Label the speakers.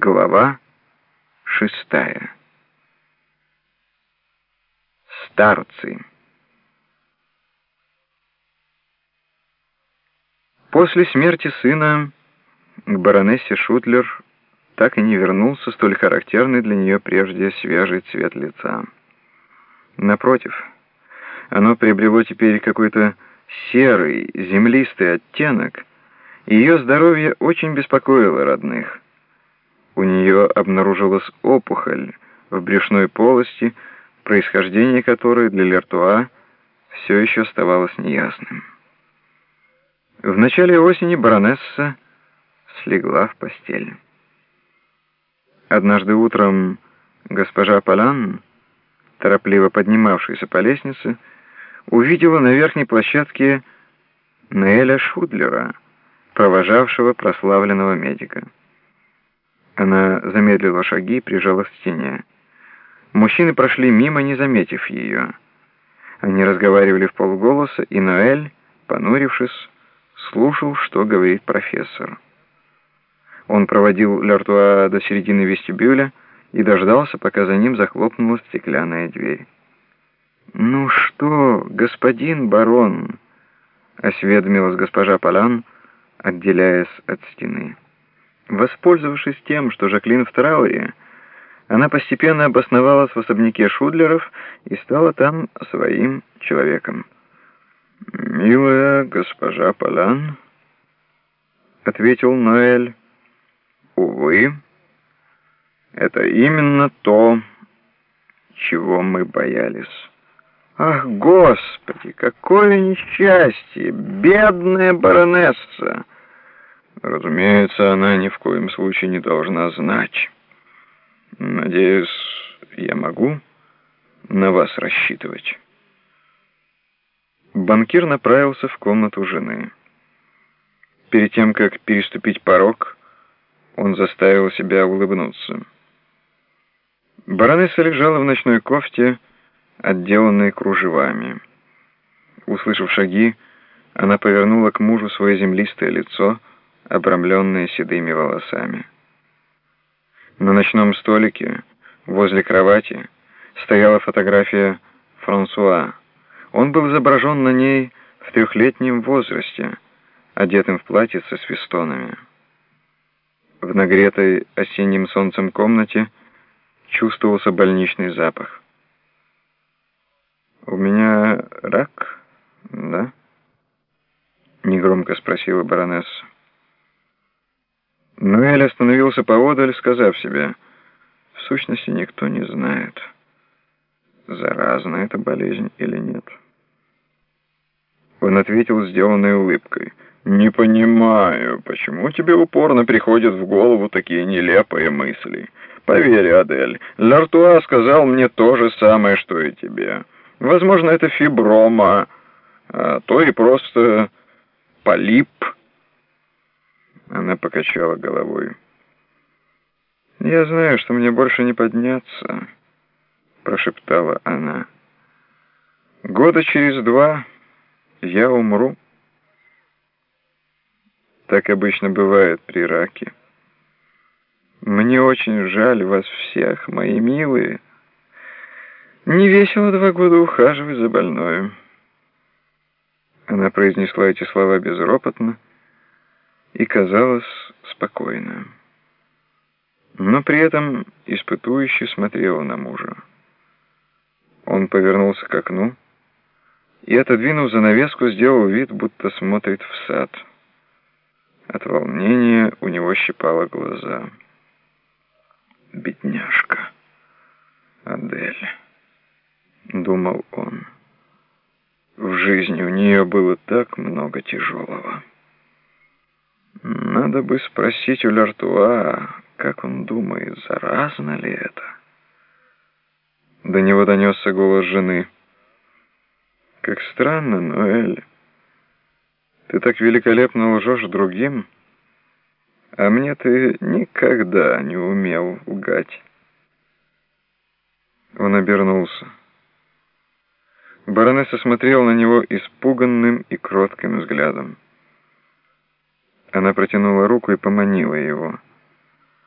Speaker 1: Глава шестая. Старцы. После смерти сына к баронессе Шутлер так и не вернулся столь характерный для нее прежде свежий цвет лица. Напротив, оно приобрело теперь какой-то серый, землистый оттенок, и ее здоровье очень беспокоило родных. У нее обнаружилась опухоль в брюшной полости, происхождение которой для Лертуа все еще оставалось неясным. В начале осени баронесса слегла в постель. Однажды утром госпожа Полян, торопливо поднимавшаяся по лестнице, увидела на верхней площадке Неэля Шудлера, провожавшего прославленного медика. Она замедлила шаги и прижала к стене. Мужчины прошли мимо, не заметив ее. Они разговаривали в полголоса, и Ноэль, понурившись, слушал, что говорит профессор. Он проводил Лертуа до середины вестибюля и дождался, пока за ним захлопнулась стеклянная дверь. «Ну что, господин барон?» — осведомилась госпожа Полян, отделяясь от стены. Воспользовавшись тем, что Жаклин в трауре, она постепенно обосновалась в особняке Шудлеров и стала там своим человеком. «Милая госпожа Полян», — ответил Ноэль, — «увы, это именно то, чего мы боялись». «Ах, Господи, какое несчастье! Бедная баронесса!» «Разумеется, она ни в коем случае не должна знать. Надеюсь, я могу на вас рассчитывать». Банкир направился в комнату жены. Перед тем, как переступить порог, он заставил себя улыбнуться. Баронесса лежала в ночной кофте, отделанной кружевами. Услышав шаги, она повернула к мужу свое землистое лицо, обрамленное седыми волосами. На ночном столике, возле кровати, стояла фотография Франсуа. Он был изображен на ней в трехлетнем возрасте, одетым в платье со свистонами. В нагретой осенним солнцем комнате чувствовался больничный запах. «У меня рак, да?» — негромко спросила баронесса. Ноэль остановился поодаль, сказав себе, «В сущности, никто не знает, заразна эта болезнь или нет». Он ответил сделанной улыбкой, «Не понимаю, почему тебе упорно приходят в голову такие нелепые мысли? Поверь, Адель, Лартуа сказал мне то же самое, что и тебе». Возможно, это фиброма, а то и просто полип. Она покачала головой. «Я знаю, что мне больше не подняться», — прошептала она. «Года через два я умру. Так обычно бывает при раке. Мне очень жаль вас всех, мои милые». Не весело два года ухаживать за больной. Она произнесла эти слова безропотно и казалась спокойно. Но при этом испытующе смотрела на мужа. Он повернулся к окну и, отодвинув занавеску, сделал вид, будто смотрит в сад. От волнения у него щипало глаза. «Бедняжка Адель». — думал он. В жизни у нее было так много тяжелого. Надо бы спросить у Лартуа, как он думает, заразно ли это. До него донесся голос жены. «Как странно, Ноэль. Ты так великолепно лжешь другим, а мне ты никогда не умел лгать». Он обернулся. Баронесса смотрела на него испуганным и кротким взглядом. Она протянула руку и поманила его.